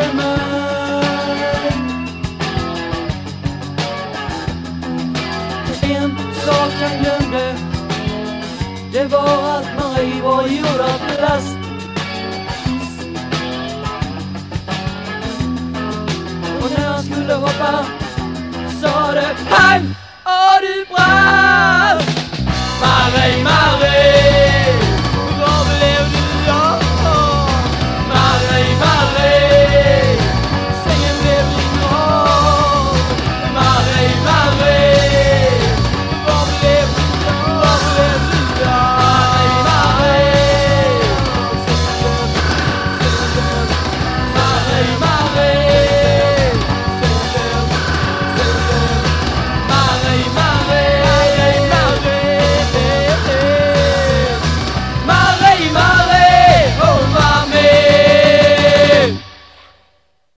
över mig En sak jag glömde Det var att Marie var gjord av plast Och när han skulle hoppa sa det Pang! Och du brann!